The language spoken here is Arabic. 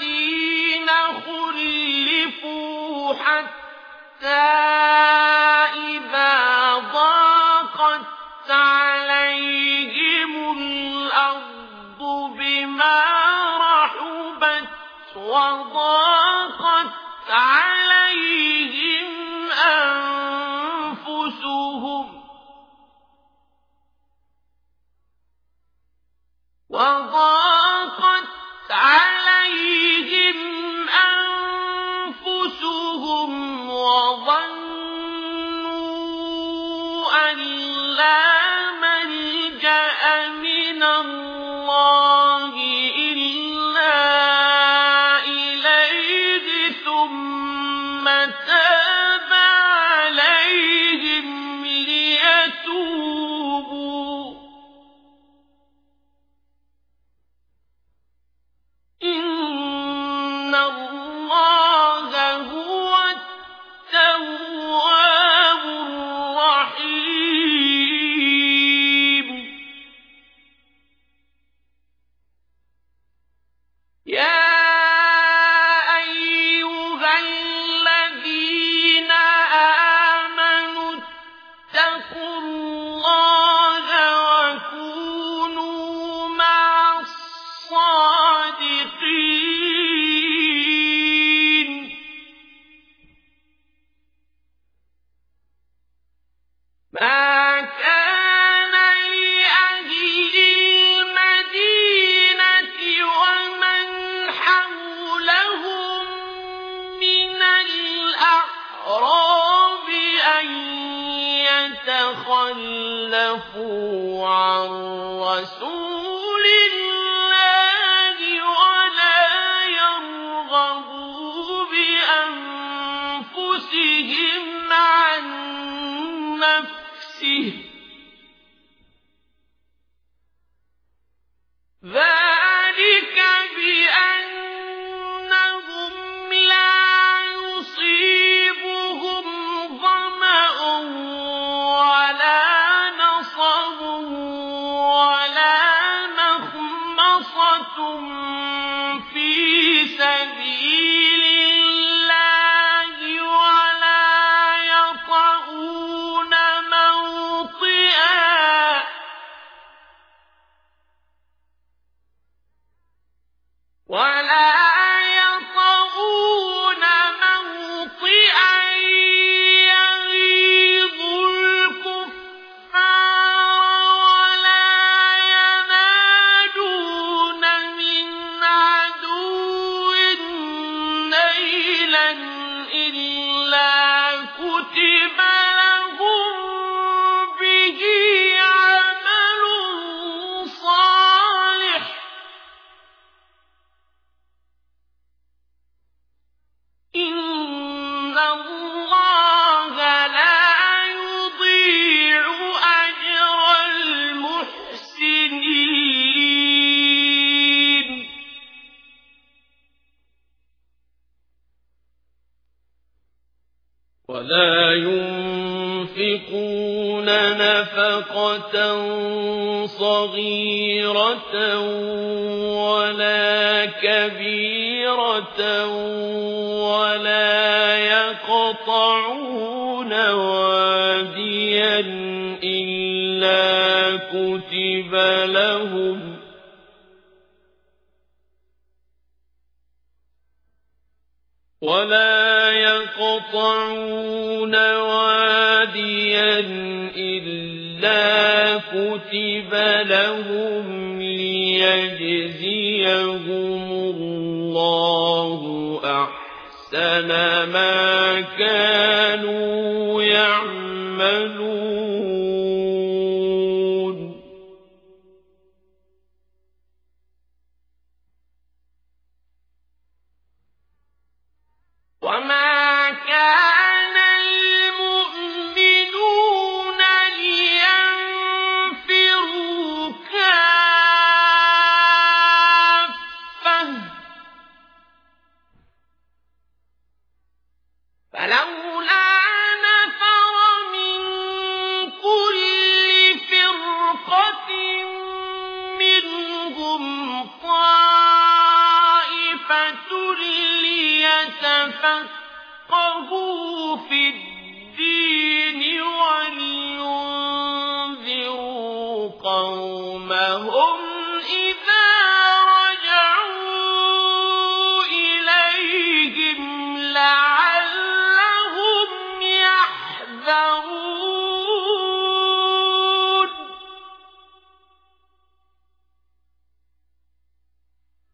الذين خلفوا حتى إذا ضاقت عليهم الأرض بما رحبت وضاقت عليهم أنفسهم وضاقت عليهم أنفسهم وظنوا أن لا ملجأ من الله إلا إليه ثم تاب يتخلفوا عن رسول الله ولا يرغبوا بأنفسهم عن نفسه ولا ينفقون نفقة صغيرة ولا كبيرة ولا يقطعون واديا إلا كتب لهم ولا يقطعون واديا إلا كتب لهم ليجزيهم الله أحسن ما كانوا يعملون ليتفقهوا في قومهم